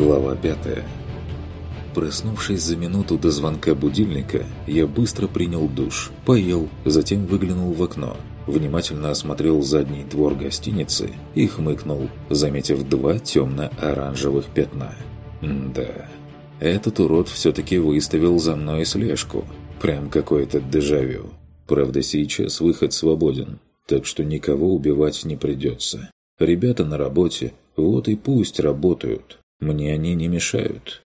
Глава 5 Проснувшись за минуту до звонка будильника, я быстро принял душ, поел, затем выглянул в окно, внимательно осмотрел задний двор гостиницы и хмыкнул, заметив два темно-оранжевых пятна. да, этот урод все-таки выставил за мной слежку. Прям какой-то дежавю. Правда, сейчас выход свободен, так что никого убивать не придется. Ребята на работе, вот и пусть работают. Мне они не мешают.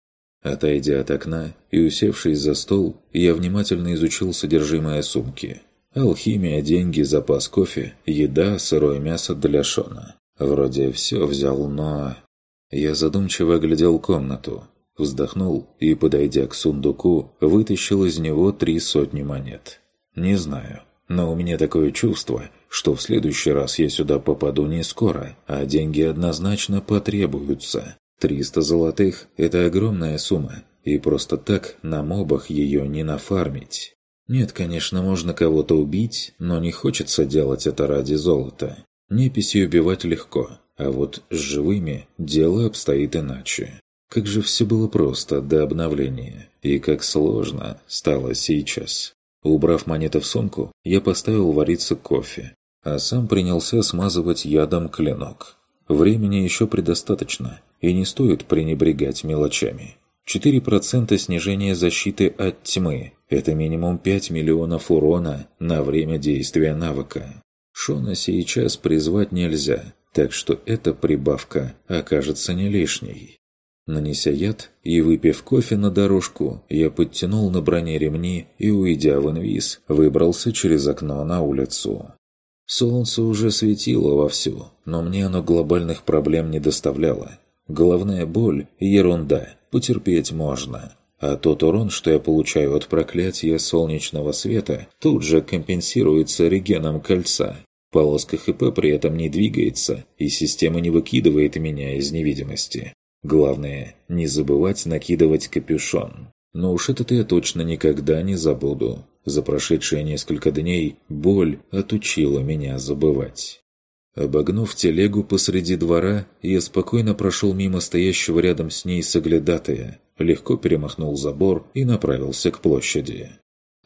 Отойдя от окна и усевшись за стол, я внимательно изучил содержимое сумки. Алхимия, деньги, запас кофе, еда, сырое мясо для Шона. Вроде все взял, но... Я задумчиво оглядел комнату, вздохнул и, подойдя к сундуку, вытащил из него три сотни монет. Не знаю, но у меня такое чувство, что в следующий раз я сюда попаду не скоро, а деньги однозначно потребуются. 300 золотых – это огромная сумма, и просто так на мобах ее не нафармить. Нет, конечно, можно кого-то убить, но не хочется делать это ради золота. Неписи убивать легко, а вот с живыми дело обстоит иначе. Как же все было просто до обновления, и как сложно стало сейчас. Убрав монеты в сумку, я поставил вариться кофе, а сам принялся смазывать ядом клинок. Времени еще предостаточно, и не стоит пренебрегать мелочами. 4% снижения защиты от тьмы – это минимум 5 миллионов урона на время действия навыка. Шона сейчас призвать нельзя, так что эта прибавка окажется не лишней. Нанеся яд и выпив кофе на дорожку, я подтянул на броне ремни и, уйдя в инвиз, выбрался через окно на улицу. Солнце уже светило вовсю, но мне оно глобальных проблем не доставляло. Головная боль – ерунда, потерпеть можно. А тот урон, что я получаю от проклятия солнечного света, тут же компенсируется регеном кольца. Полоска ХП при этом не двигается, и система не выкидывает меня из невидимости. Главное, не забывать накидывать капюшон. Но уж это я точно никогда не забуду. За прошедшие несколько дней боль отучила меня забывать. Обогнув телегу посреди двора, я спокойно прошел мимо стоящего рядом с ней соглядатая, легко перемахнул забор и направился к площади.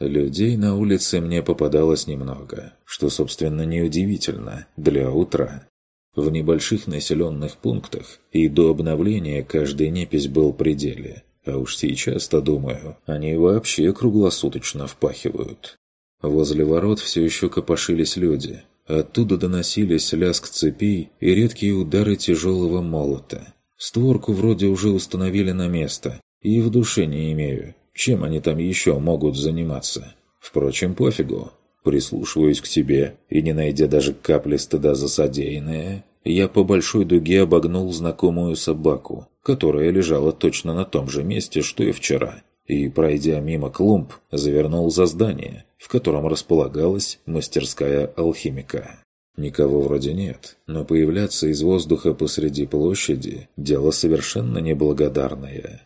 Людей на улице мне попадалось немного, что, собственно, неудивительно для утра. В небольших населенных пунктах и до обновления каждый непись был при деле – а уж сейчас-то, думаю, они вообще круглосуточно впахивают. Возле ворот все еще копошились люди. Оттуда доносились лязг цепей и редкие удары тяжелого молота. Створку вроде уже установили на место, и в душе не имею, чем они там еще могут заниматься. Впрочем, пофигу. Прислушиваюсь к себе, и не найдя даже капли стыда за содеянное, я по большой дуге обогнул знакомую собаку, которая лежала точно на том же месте, что и вчера, и, пройдя мимо клумб, завернул за здание, в котором располагалась мастерская алхимика. Никого вроде нет, но появляться из воздуха посреди площади – дело совершенно неблагодарное.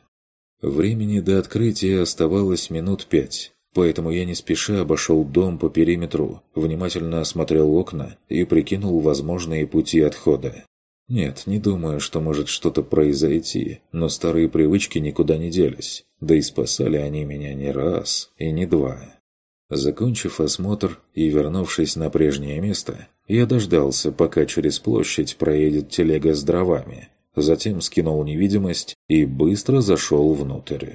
Времени до открытия оставалось минут пять, поэтому я не спеша обошел дом по периметру, внимательно осмотрел окна и прикинул возможные пути отхода. Нет, не думаю, что может что-то произойти, но старые привычки никуда не делись, да и спасали они меня не раз и не два. Закончив осмотр и вернувшись на прежнее место, я дождался, пока через площадь проедет телега с дровами, затем скинул невидимость и быстро зашел внутрь.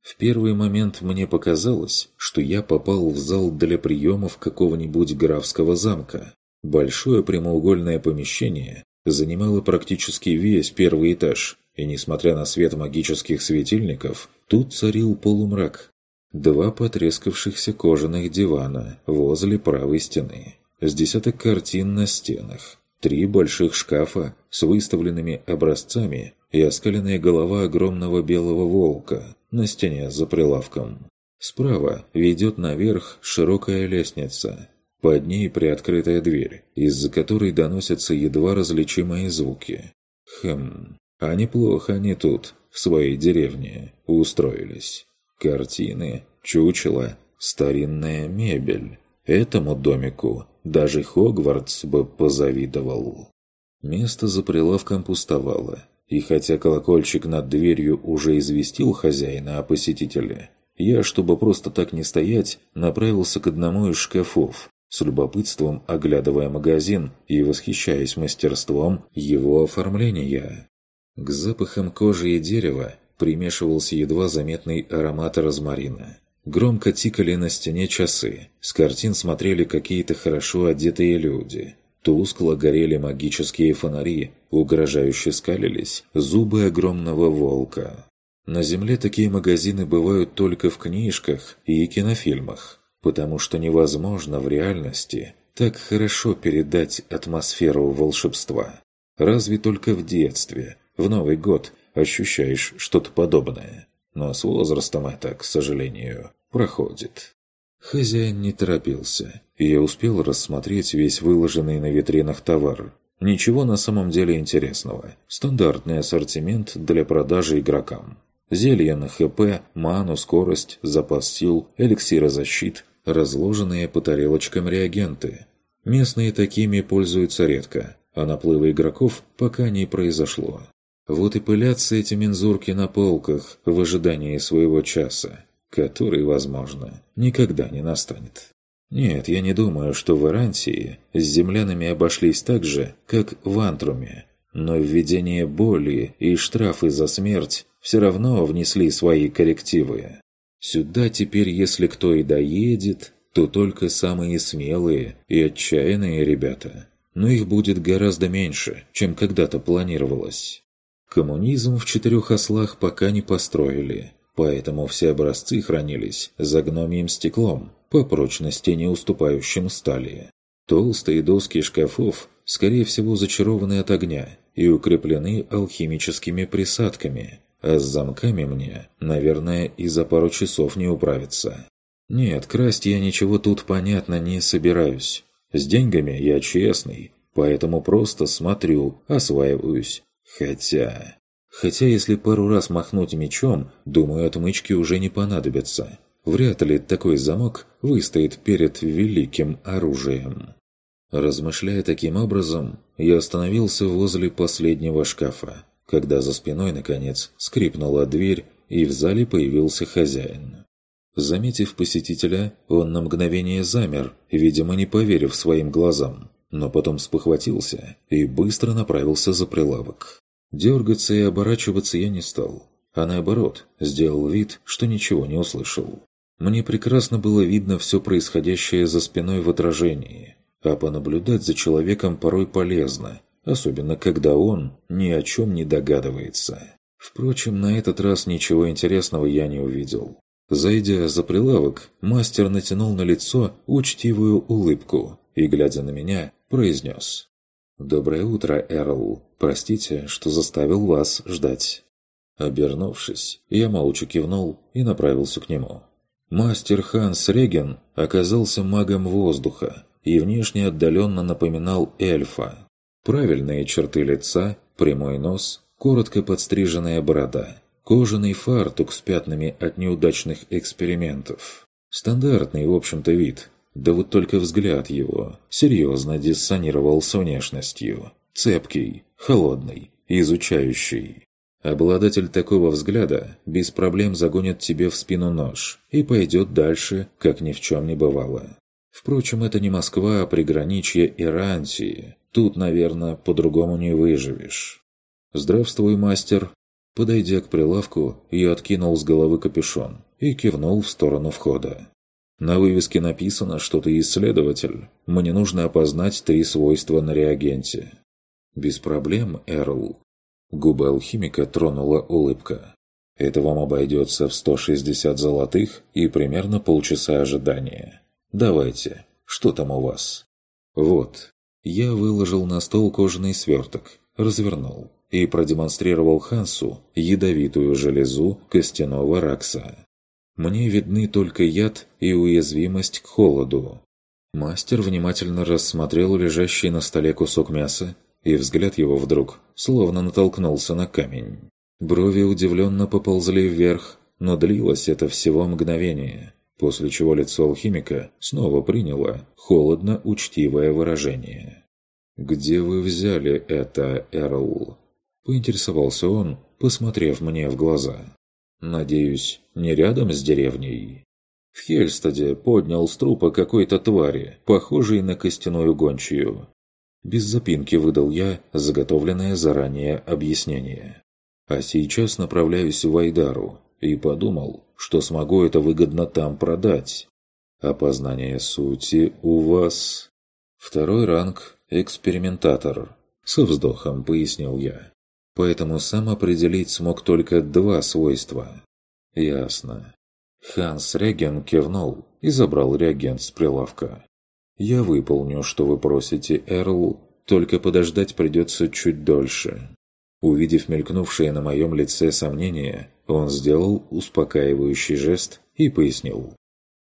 В первый момент мне показалось, что я попал в зал для приемов какого-нибудь графского замка. Большое прямоугольное помещение занимало практически весь первый этаж, и несмотря на свет магических светильников, тут царил полумрак. Два потрескавшихся кожаных дивана возле правой стены, с десяток картин на стенах, три больших шкафа с выставленными образцами и оскаленная голова огромного белого волка на стене за прилавком. Справа ведет наверх широкая лестница. Под ней приоткрытая дверь, из-за которой доносятся едва различимые звуки. Хм, а неплохо они тут, в своей деревне, устроились. Картины, чучело, старинная мебель. Этому домику даже Хогвартс бы позавидовал. Место за прилавком пустовало, И хотя колокольчик над дверью уже известил хозяина о посетителе, я, чтобы просто так не стоять, направился к одному из шкафов, с любопытством оглядывая магазин и восхищаясь мастерством его оформления. К запахам кожи и дерева примешивался едва заметный аромат розмарина. Громко тикали на стене часы, с картин смотрели какие-то хорошо одетые люди. Тускло горели магические фонари, угрожающе скалились зубы огромного волка. На Земле такие магазины бывают только в книжках и кинофильмах, потому что невозможно в реальности так хорошо передать атмосферу волшебства. Разве только в детстве, в Новый год, ощущаешь что-то подобное. Но с возрастом это, к сожалению, проходит. Хозяин не торопился, и я успел рассмотреть весь выложенный на витринах товар. Ничего на самом деле интересного. Стандартный ассортимент для продажи игрокам. Зелья на ХП, ману, скорость, запас сил, эликсирозащит, разложенные по тарелочкам реагенты. Местные такими пользуются редко, а наплыва игроков пока не произошло. Вот и пылятся эти мензурки на полках в ожидании своего часа, который, возможно, никогда не настанет. Нет, я не думаю, что в Ирантии с землянами обошлись так же, как в Антруме, но введение боли и штрафы за смерть все равно внесли свои коррективы. Сюда теперь, если кто и доедет, то только самые смелые и отчаянные ребята. Но их будет гораздо меньше, чем когда-то планировалось. Коммунизм в четырех ослах пока не построили, поэтому все образцы хранились за гномием стеклом, по прочности не уступающим стали. Толстые доски шкафов, скорее всего, зачарованы от огня и укреплены алхимическими присадками, а с замками мне, наверное, и за пару часов не управиться. Нет, красть я ничего тут, понятно, не собираюсь. С деньгами я честный, поэтому просто смотрю, осваиваюсь Хотя... Хотя если пару раз махнуть мечом, думаю, отмычки уже не понадобятся. Вряд ли такой замок выстоит перед великим оружием. Размышляя таким образом, я остановился возле последнего шкафа, когда за спиной, наконец, скрипнула дверь, и в зале появился хозяин. Заметив посетителя, он на мгновение замер, видимо, не поверив своим глазам но потом спохватился и быстро направился за прилавок. Дергаться и оборачиваться я не стал, а наоборот, сделал вид, что ничего не услышал. Мне прекрасно было видно все происходящее за спиной в отражении, а понаблюдать за человеком порой полезно, особенно когда он ни о чем не догадывается. Впрочем, на этот раз ничего интересного я не увидел. Зайдя за прилавок, мастер натянул на лицо учтивую улыбку и, глядя на меня, произнес. «Доброе утро, Эрл. Простите, что заставил вас ждать». Обернувшись, я молча кивнул и направился к нему. Мастер Ханс Реген оказался магом воздуха и внешне отдаленно напоминал эльфа. Правильные черты лица, прямой нос, коротко подстриженная борода, кожаный фартук с пятнами от неудачных экспериментов. Стандартный, в общем-то, вид, да вот только взгляд его серьезно диссонировал с внешностью. Цепкий, холодный, изучающий. Обладатель такого взгляда без проблем загонит тебе в спину нож и пойдет дальше, как ни в чем не бывало. Впрочем, это не Москва, а приграничье Ирантии. Тут, наверное, по-другому не выживешь. «Здравствуй, мастер!» Подойдя к прилавку, я откинул с головы капюшон и кивнул в сторону входа. На вывеске написано, что ты исследователь. Мне нужно опознать три свойства на реагенте. Без проблем, Эрл. Губы алхимика тронула улыбка. Это вам обойдется в 160 золотых и примерно полчаса ожидания. Давайте, что там у вас? Вот. Я выложил на стол кожаный сверток, развернул и продемонстрировал Хансу ядовитую железу костяного ракса. Мне видны только яд и уязвимость к холоду. Мастер внимательно рассмотрел лежащий на столе кусок мяса, и взгляд его вдруг словно натолкнулся на камень. Брови удивленно поползли вверх, но длилось это всего мгновение, после чего лицо алхимика снова приняло холодно-учтивое выражение. «Где вы взяли это, Эрл?» – поинтересовался он, посмотрев мне в глаза. «Надеюсь, не рядом с деревней?» В Хельстаде поднял с трупа какой-то твари, похожей на костяную гончую. Без запинки выдал я заготовленное заранее объяснение. А сейчас направляюсь в Айдару и подумал, что смогу это выгодно там продать. Опознание сути у вас... Второй ранг – экспериментатор. Со вздохом пояснил я. Поэтому сам определить смог только два свойства. Ясно. Ханс Реген кивнул и забрал реагент с прилавка. «Я выполню, что вы просите, Эрл, только подождать придется чуть дольше». Увидев мелькнувшее на моем лице сомнение, он сделал успокаивающий жест и пояснил.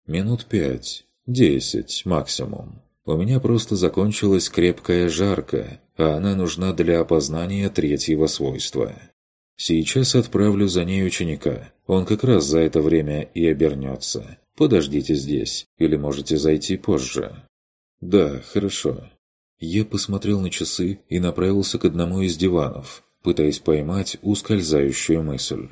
«Минут пять, десять максимум. У меня просто закончилась крепкая жарка, а она нужна для опознания третьего свойства. Сейчас отправлю за ней ученика. Он как раз за это время и обернется. Подождите здесь, или можете зайти позже». «Да, хорошо». Я посмотрел на часы и направился к одному из диванов, пытаясь поймать ускользающую мысль.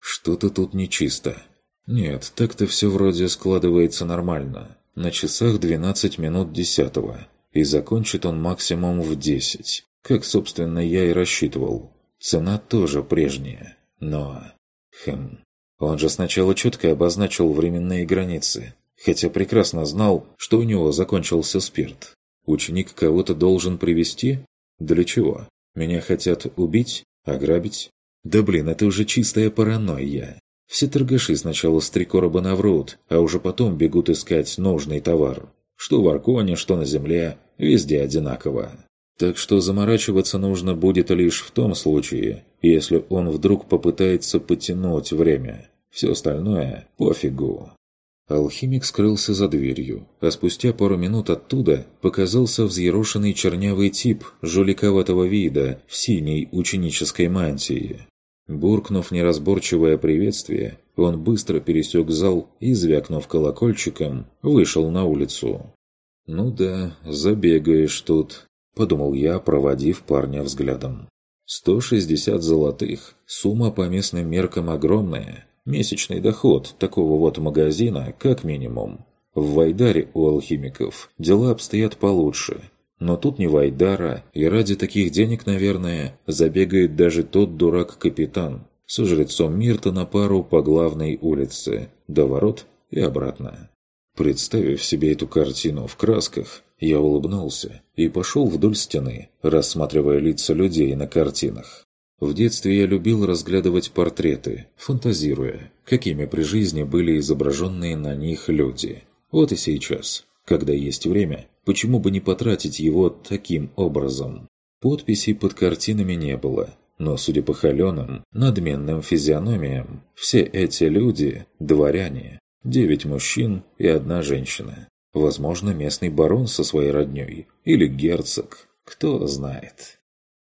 Что-то тут нечисто. Нет, так-то все вроде складывается нормально. На часах 12 минут десятого. И закончит он максимум в 10. Как, собственно, я и рассчитывал. Цена тоже прежняя. Но... Хм... Он же сначала четко обозначил временные границы, хотя прекрасно знал, что у него закончился спирт. Ученик кого-то должен привести? Для чего? Меня хотят убить? Ограбить? Да блин, это уже чистая паранойя. Все торгаши сначала с три короба наврут, а уже потом бегут искать нужный товар. Что в Арконе, что на Земле, везде одинаково. Так что заморачиваться нужно будет лишь в том случае, если он вдруг попытается потянуть время. Все остальное – пофигу. Алхимик скрылся за дверью, а спустя пару минут оттуда показался взъерошенный чернявый тип жуликоватого вида в синей ученической мантии. Буркнув неразборчивое приветствие, он быстро пересек зал и, звякнув колокольчиком, вышел на улицу. «Ну да, забегаешь тут», – подумал я, проводив парня взглядом. «160 золотых, сумма по местным меркам огромная, Месячный доход такого вот магазина как минимум. В Вайдаре у алхимиков дела обстоят получше. Но тут не Вайдара, и ради таких денег, наверное, забегает даже тот дурак-капитан с жрецом Мирта на пару по главной улице, до ворот и обратно. Представив себе эту картину в красках, я улыбнулся и пошел вдоль стены, рассматривая лица людей на картинах. В детстве я любил разглядывать портреты, фантазируя, какими при жизни были изображенные на них люди. Вот и сейчас, когда есть время, почему бы не потратить его таким образом? Подписей под картинами не было, но, судя по холеным, надменным физиономиям, все эти люди – дворяне, девять мужчин и одна женщина. Возможно, местный барон со своей роднёй или герцог, кто знает.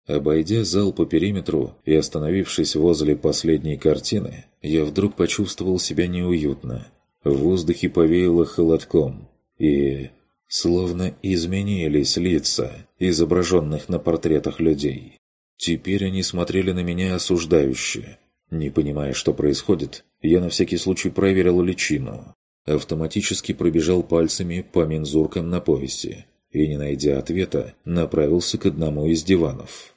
Обойдя зал по периметру и остановившись возле последней картины, я вдруг почувствовал себя неуютно. В воздухе повеяло холодком, и... Словно изменились лица, изображенных на портретах людей. Теперь они смотрели на меня осуждающе. Не понимая, что происходит, я на всякий случай проверил личину. Автоматически пробежал пальцами по мензуркам на поясе и, не найдя ответа, направился к одному из диванов.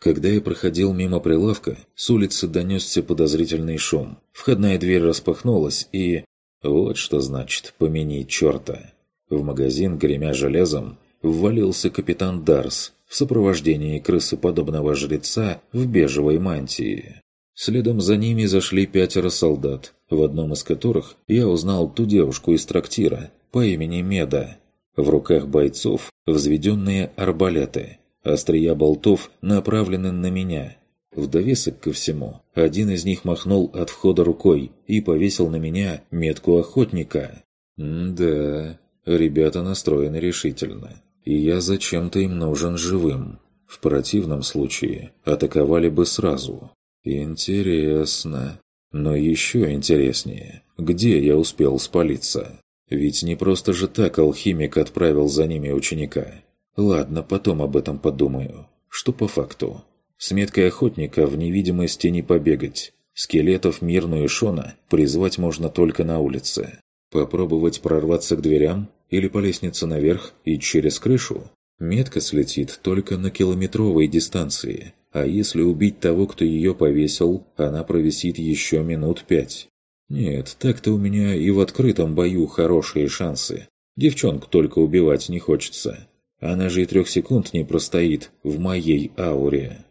Когда я проходил мимо прилавка, с улицы донесся подозрительный шум. Входная дверь распахнулась и... Вот что значит «помяни черта». В магазин, гремя железом, ввалился капитан Дарс в сопровождении крысоподобного жреца в бежевой мантии. Следом за ними зашли пятеро солдат, в одном из которых я узнал ту девушку из трактира по имени Меда. В руках бойцов взведенные арбалеты – Острия болтов направлены на меня. В довесок ко всему, один из них махнул от входа рукой и повесил на меня метку охотника. да, ребята настроены решительно. И я зачем-то им нужен живым. В противном случае атаковали бы сразу. Интересно. Но еще интереснее, где я успел спалиться? Ведь не просто же так алхимик отправил за ними ученика. Ладно, потом об этом подумаю. Что по факту? С меткой охотника в невидимости не побегать. Скелетов Мирну Шона призвать можно только на улице. Попробовать прорваться к дверям или по лестнице наверх и через крышу? Метка слетит только на километровой дистанции, а если убить того, кто ее повесил, она провисит еще минут пять. Нет, так-то у меня и в открытом бою хорошие шансы. Девчонку только убивать не хочется. Она же и трех секунд не простоит в моей ауре.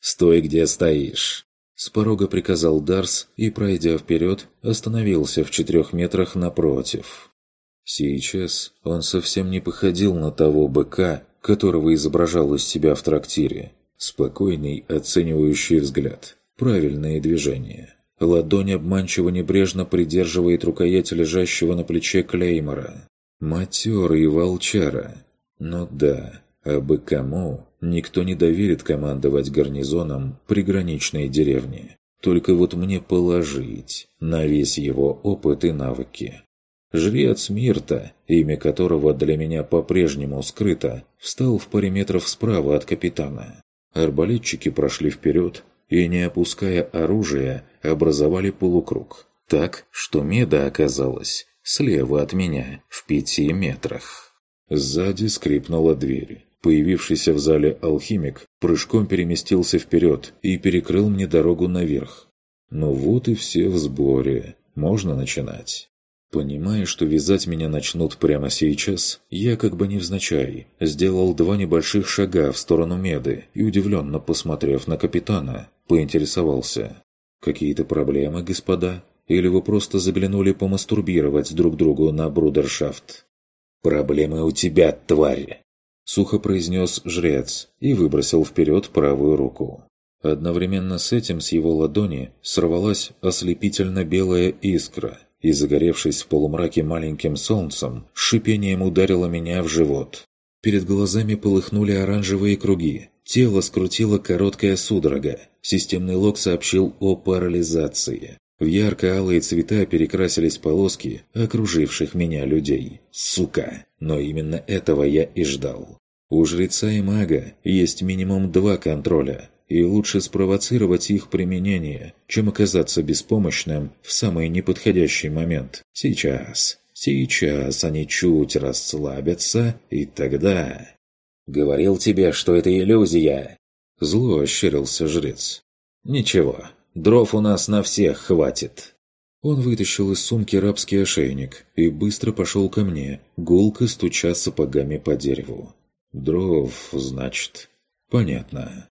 «Стой, где стоишь!» С порога приказал Дарс и, пройдя вперед, остановился в четырех метрах напротив. Сейчас он совсем не походил на того быка, которого изображал из себя в трактире. Спокойный, оценивающий взгляд. Правильные движения. Ладонь обманчиво небрежно придерживает рукоять лежащего на плече Клеймора. Матерый волчара. Ну да, а бы кому никто не доверит командовать гарнизоном приграничной деревни. Только вот мне положить на весь его опыт и навыки. Жрец Мирта, имя которого для меня по-прежнему скрыто, встал в паре метров справа от капитана. Арбалетчики прошли вперед и, не опуская оружие, образовали полукруг. Так, что меда оказалась слева от меня, в пяти метрах. Сзади скрипнула дверь. Появившийся в зале алхимик прыжком переместился вперед и перекрыл мне дорогу наверх. Ну вот и все в сборе. Можно начинать. Понимая, что вязать меня начнут прямо сейчас, я как бы невзначай сделал два небольших шага в сторону Меды и, удивленно посмотрев на капитана, поинтересовался. «Какие-то проблемы, господа? Или вы просто заглянули помастурбировать друг другу на брудершафт?» «Проблемы у тебя, тварь!» Сухо произнес жрец и выбросил вперед правую руку. Одновременно с этим с его ладони сорвалась ослепительно белая искра – и, загоревшись в полумраке маленьким солнцем, шипением ударило меня в живот. Перед глазами полыхнули оранжевые круги. Тело скрутило короткая судорога. Системный лог сообщил о парализации. В ярко-алые цвета перекрасились полоски окруживших меня людей. Сука! Но именно этого я и ждал. У жреца и мага есть минимум два контроля и лучше спровоцировать их применение, чем оказаться беспомощным в самый неподходящий момент. Сейчас, сейчас они чуть расслабятся, и тогда... «Говорил тебе, что это иллюзия!» Зло ощерился жрец. «Ничего, дров у нас на всех хватит!» Он вытащил из сумки рабский ошейник и быстро пошел ко мне, гулко стуча сапогами по дереву. «Дров, значит...» «Понятно».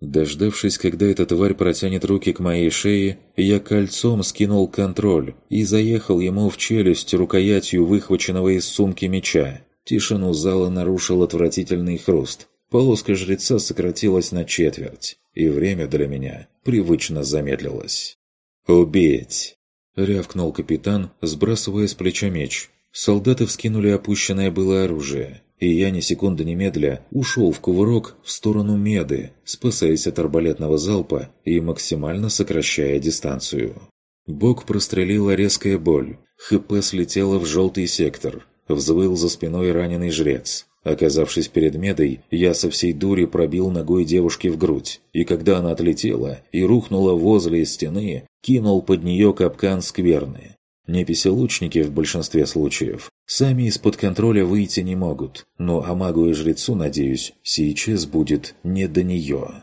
Дождавшись, когда эта тварь протянет руки к моей шее, я кольцом скинул контроль и заехал ему в челюсть рукоятью выхваченного из сумки меча. Тишину зала нарушил отвратительный хруст. Полоска жреца сократилась на четверть, и время для меня привычно замедлилось. «Убить!» — рявкнул капитан, сбрасывая с плеча меч. Солдаты вскинули опущенное было оружие и я ни секунды немедля ушел в кувырок в сторону Меды, спасаясь от арбалетного залпа и максимально сокращая дистанцию. Бок прострелила резкая боль, ХП слетела в желтый сектор, взвыл за спиной раненый жрец. Оказавшись перед Медой, я со всей дури пробил ногой девушки в грудь, и когда она отлетела и рухнула возле стены, кинул под нее капкан скверны. Неписи-лучники в большинстве случаев сами из-под контроля выйти не могут, но а магу и жрецу, надеюсь, сейчас будет не до нее.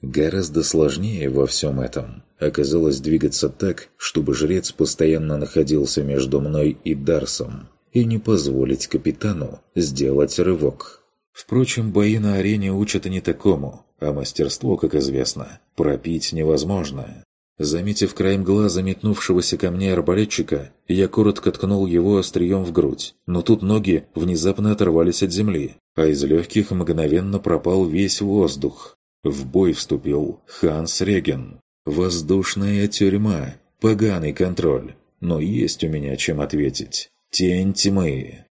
Гораздо сложнее во всем этом оказалось двигаться так, чтобы жрец постоянно находился между мной и Дарсом, и не позволить капитану сделать рывок. Впрочем, бои на арене учат не такому, а мастерство, как известно, пропить невозможно. Заметив краем глаза метнувшегося ко мне арбалетчика, я коротко ткнул его острием в грудь, но тут ноги внезапно оторвались от земли, а из легких мгновенно пропал весь воздух. В бой вступил Ханс Реген. «Воздушная тюрьма. Поганый контроль. Но есть у меня чем ответить. Тень тьмы».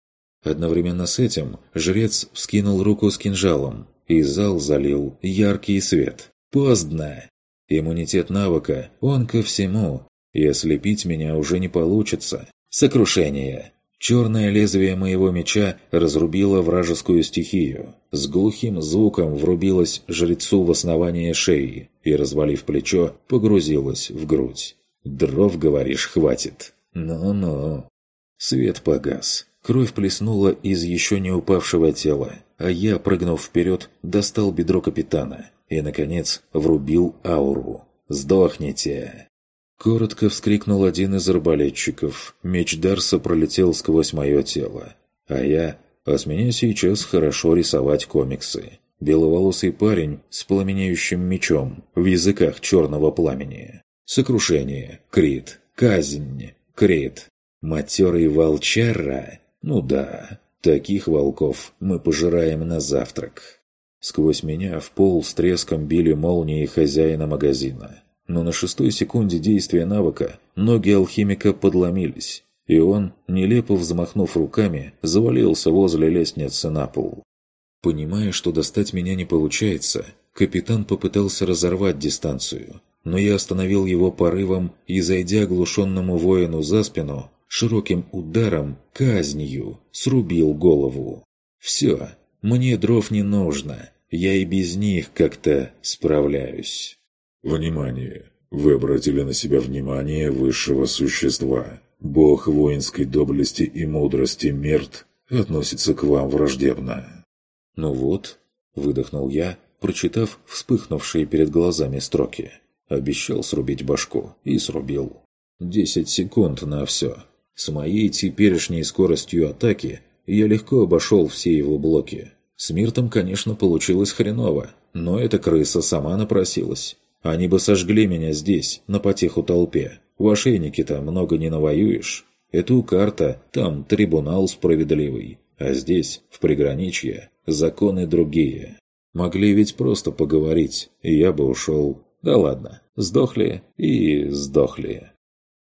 Одновременно с этим жрец вскинул руку с кинжалом, и зал залил яркий свет. «Поздно!» Иммунитет навыка, он ко всему, и ослепить меня уже не получится. Сокрушение. Черное лезвие моего меча разрубило вражескую стихию. С глухим звуком врубилось жрецу в основание шеи и, развалив плечо, погрузилось в грудь. «Дров, говоришь, хватит?» «Ну-ну». Свет погас. Кровь плеснула из еще не упавшего тела, а я, прыгнув вперед, достал бедро капитана и, наконец, врубил ауру. «Сдохните!» Коротко вскрикнул один из арбалетчиков. Меч Дарса пролетел сквозь мое тело. А я... А с меня сейчас хорошо рисовать комиксы. Беловолосый парень с пламенеющим мечом в языках черного пламени. Сокрушение, крит, казнь, крит. Матерый волчара? Ну да, таких волков мы пожираем на завтрак. Сквозь меня в пол с треском били молнии хозяина магазина но на шестой секунде действия навыка ноги алхимика подломились, и он, нелепо взмахнув руками, завалился возле лестницы на пол. Понимая, что достать меня не получается, капитан попытался разорвать дистанцию, но я остановил его порывом и, зайдя оглушенному воину за спину, широким ударом, казнью, срубил голову. «Все, мне дров не нужно, я и без них как-то справляюсь». Внимание! Вы обратили на себя внимание высшего существа. Бог воинской доблести и мудрости Мерт относится к вам враждебно. «Ну вот», — выдохнул я, прочитав вспыхнувшие перед глазами строки. Обещал срубить башку и срубил. Десять секунд на все. С моей теперешней скоростью атаки я легко обошел все его блоки. С Миртом, конечно, получилось хреново, но эта крыса сама напросилась. Они бы сожгли меня здесь, на потеху толпе. В ошейнике-то много не навоюешь. Эту карта, там трибунал справедливый. А здесь, в приграничье, законы другие. Могли ведь просто поговорить, и я бы ушел. Да ладно, сдохли и сдохли.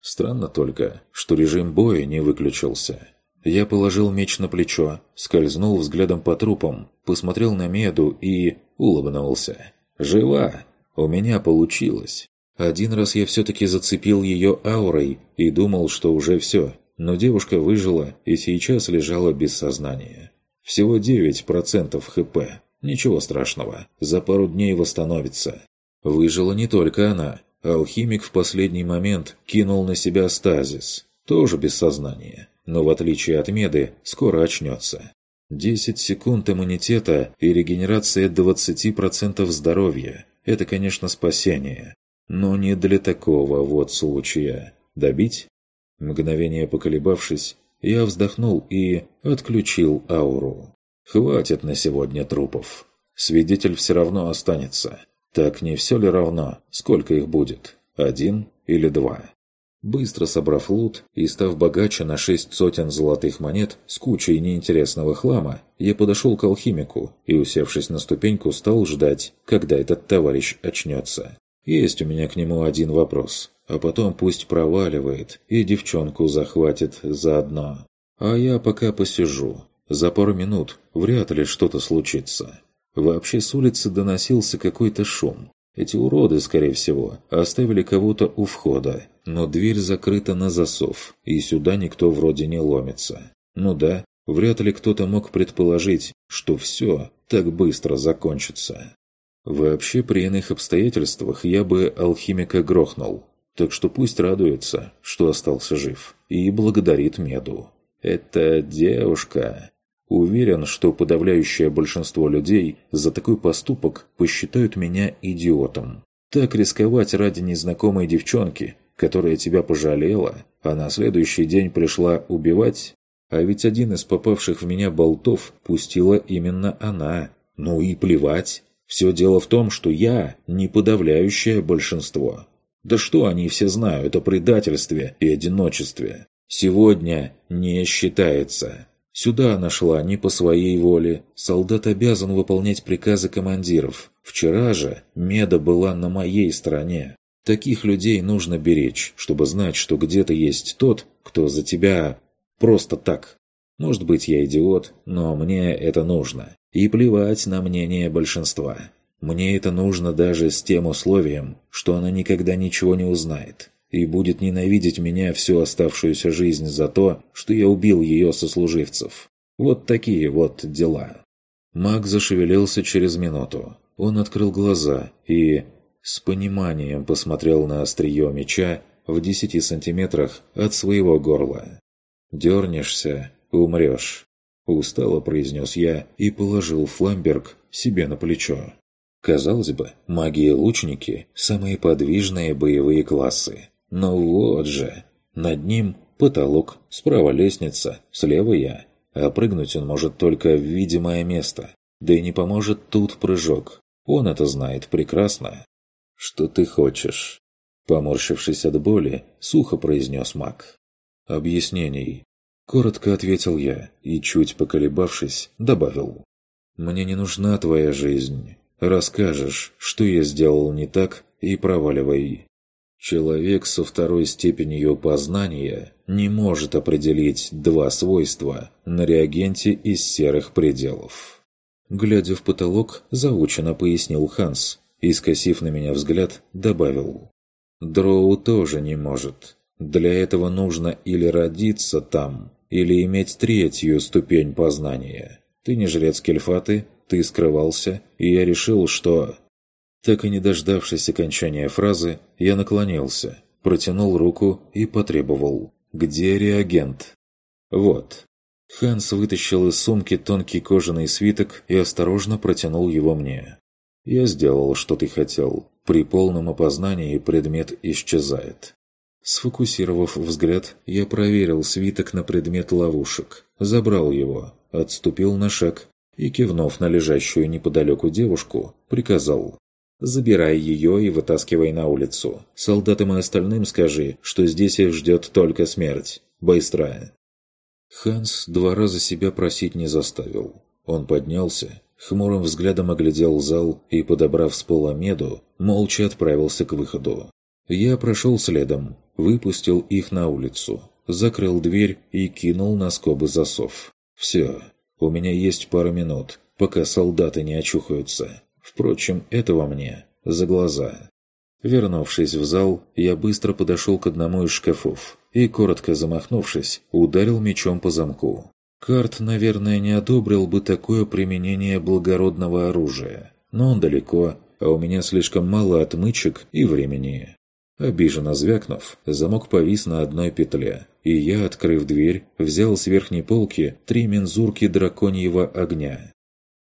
Странно только, что режим боя не выключился. Я положил меч на плечо, скользнул взглядом по трупам, посмотрел на Меду и улыбнулся. «Жива!» У меня получилось. Один раз я все-таки зацепил ее аурой и думал, что уже все. Но девушка выжила и сейчас лежала без сознания. Всего 9% ХП. Ничего страшного. За пару дней восстановится. Выжила не только она. Алхимик в последний момент кинул на себя стазис. Тоже без сознания. Но в отличие от Меды, скоро очнется. 10 секунд иммунитета и регенерация 20% здоровья. Это, конечно, спасение. Но не для такого вот случая. Добить? Мгновение поколебавшись, я вздохнул и отключил ауру. Хватит на сегодня трупов. Свидетель все равно останется. Так не все ли равно, сколько их будет? Один или два? Быстро собрав лут и став богаче на шесть сотен золотых монет с кучей неинтересного хлама, я подошел к алхимику и, усевшись на ступеньку, стал ждать, когда этот товарищ очнется. Есть у меня к нему один вопрос, а потом пусть проваливает и девчонку захватит заодно. А я пока посижу. За пару минут вряд ли что-то случится. Вообще с улицы доносился какой-то шум. Эти уроды, скорее всего, оставили кого-то у входа, но дверь закрыта на засов, и сюда никто вроде не ломится. Ну да, вряд ли кто-то мог предположить, что все так быстро закончится. Вообще, при иных обстоятельствах я бы алхимика грохнул, так что пусть радуется, что остался жив, и благодарит Меду. Это девушка. Уверен, что подавляющее большинство людей за такой поступок посчитают меня идиотом. Так рисковать ради незнакомой девчонки, которая тебя пожалела, а на следующий день пришла убивать? А ведь один из попавших в меня болтов пустила именно она. Ну и плевать. Все дело в том, что я не подавляющее большинство. Да что они все знают о предательстве и одиночестве? Сегодня не считается. Сюда она шла не по своей воле. Солдат обязан выполнять приказы командиров. Вчера же Меда была на моей стороне. Таких людей нужно беречь, чтобы знать, что где-то есть тот, кто за тебя просто так. Может быть, я идиот, но мне это нужно. И плевать на мнение большинства. Мне это нужно даже с тем условием, что она никогда ничего не узнает. И будет ненавидеть меня всю оставшуюся жизнь за то, что я убил ее сослуживцев. Вот такие вот дела. Маг зашевелился через минуту. Он открыл глаза и, с пониманием посмотрел на острие меча в десяти сантиметрах от своего горла. «Дернешься – умрешь», – устало произнес я и положил фламберг себе на плечо. Казалось бы, маги и лучники – самые подвижные боевые классы. Но вот же, над ним потолок, справа лестница, слева я. А прыгнуть он может только в видимое место. Да и не поможет тут прыжок. Он это знает прекрасно. «Что ты хочешь?» Поморщившись от боли, сухо произнес маг. «Объяснений». Коротко ответил я и, чуть поколебавшись, добавил. «Мне не нужна твоя жизнь. Расскажешь, что я сделал не так, и проваливай. Человек со второй степенью познания не может определить два свойства на реагенте из серых пределов. Глядя в потолок, заучено пояснил Ханс и, скосив на меня взгляд, добавил. Дроу тоже не может. Для этого нужно или родиться там, или иметь третью ступень познания. Ты не жрец Кельфаты, ты скрывался, и я решил, что... Так и не дождавшись окончания фразы, я наклонился, протянул руку и потребовал. «Где реагент?» «Вот». Ханс вытащил из сумки тонкий кожаный свиток и осторожно протянул его мне. «Я сделал, что ты хотел. При полном опознании предмет исчезает». Сфокусировав взгляд, я проверил свиток на предмет ловушек, забрал его, отступил на шаг и, кивнув на лежащую неподалеку девушку, приказал Забирай ее и вытаскивай на улицу. Солдатам и остальным скажи, что здесь их ждет только смерть. Быстро!» Ханс два раза себя просить не заставил. Он поднялся, хмурым взглядом оглядел зал и, подобрав с пола меду, молча отправился к выходу. Я прошел следом, выпустил их на улицу, закрыл дверь и кинул на скобы засов. «Все, у меня есть пара минут, пока солдаты не очухаются. Впрочем, этого мне за глаза. Вернувшись в зал, я быстро подошел к одному из шкафов и, коротко замахнувшись, ударил мечом по замку. Карт, наверное, не одобрил бы такое применение благородного оружия, но он далеко, а у меня слишком мало отмычек и времени. Обиженно звякнув, замок повис на одной петле, и я, открыв дверь, взял с верхней полки три мензурки драконьего огня.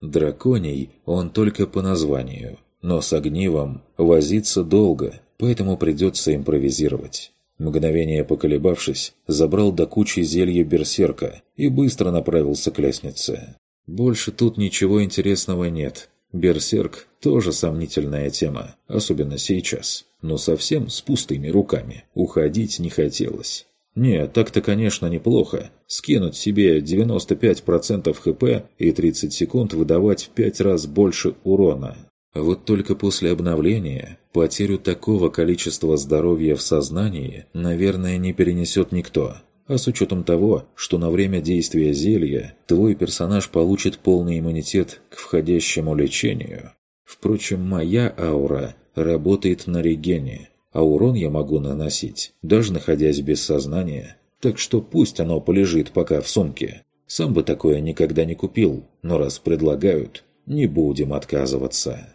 Драконий он только по названию, но с огнивом возиться долго, поэтому придется импровизировать. Мгновение поколебавшись, забрал до кучи зелья берсерка и быстро направился к лестнице. Больше тут ничего интересного нет. Берсерк – тоже сомнительная тема, особенно сейчас. Но совсем с пустыми руками уходить не хотелось. Нет, так-то, конечно, неплохо. Скинуть себе 95% хп и 30 секунд выдавать в 5 раз больше урона. Вот только после обновления потерю такого количества здоровья в сознании, наверное, не перенесет никто. А с учетом того, что на время действия зелья твой персонаж получит полный иммунитет к входящему лечению. Впрочем, моя аура работает на регене, а урон я могу наносить, даже находясь без сознания. Так что пусть оно полежит пока в сумке. Сам бы такое никогда не купил, но раз предлагают, не будем отказываться.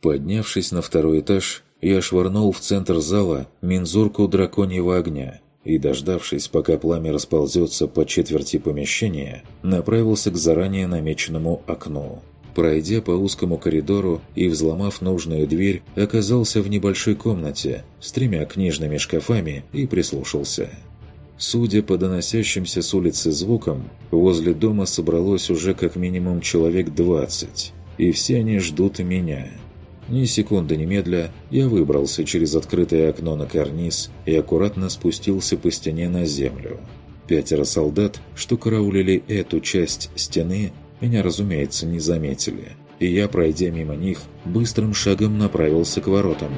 Поднявшись на второй этаж, я швырнул в центр зала мензурку драконьего огня и, дождавшись, пока пламя расползется по четверти помещения, направился к заранее намеченному окну. Пройдя по узкому коридору и взломав нужную дверь, оказался в небольшой комнате с тремя книжными шкафами и прислушался. Судя по доносящимся с улицы звукам, возле дома собралось уже как минимум человек 20, и все они ждут меня. Ни секунды немедля я выбрался через открытое окно на карниз и аккуратно спустился по стене на землю. Пятеро солдат, что караулили эту часть стены, меня, разумеется, не заметили, и я, пройдя мимо них, быстрым шагом направился к воротам.